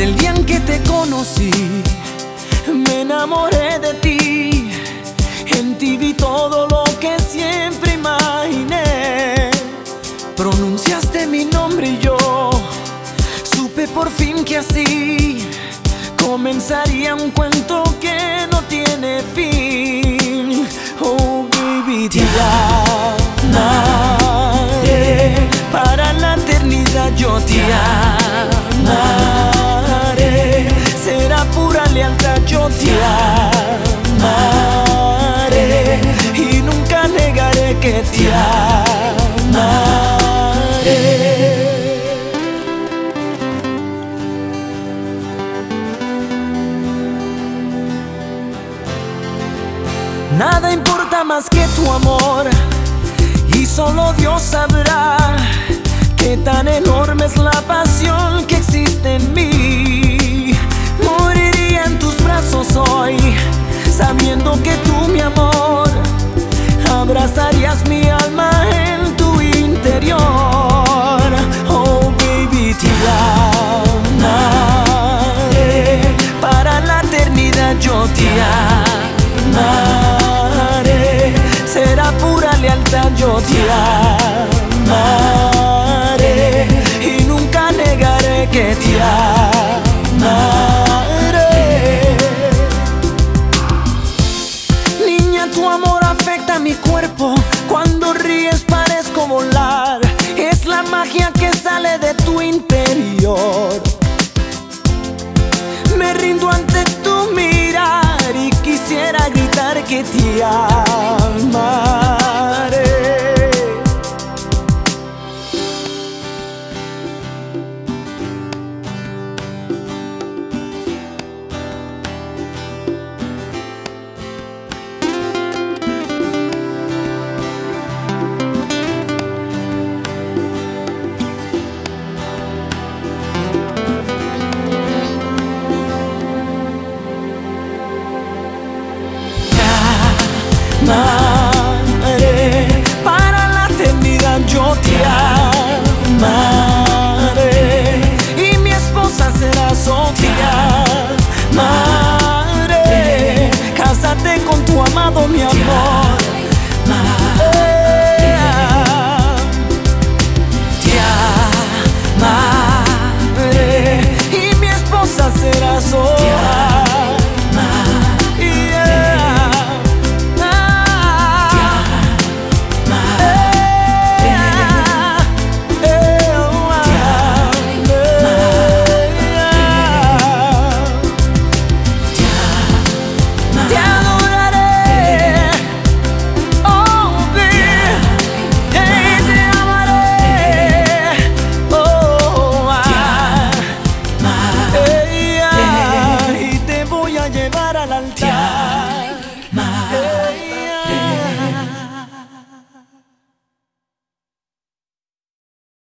Desde el día en que te conocí, me enamoré de ti. En ti vi todo lo que siempre imaginé. Pronunciaste mi nombre y yo supe por fin que así comenzaría un cuento que no tiene fin. Oh, baby, yo te amaré. Y nunca negaré que te amaré. Nada importa más que tu amor y solo Dios sabrá qué tan enorme es la pasión que existe en mí. Te amaré. Será pura lealtad, yo te amaré. Y nunca negaré que te amaré. Niña, tu amor afecta mi cuerpo. Cuando ríes parezco volar. Es la magia que sale de tu interior. Me rindo ante que te amaré. amaré, para la eternidad yo te amaré, y mi esposa será Sofía, Madre, cásate con tu amado mi amor.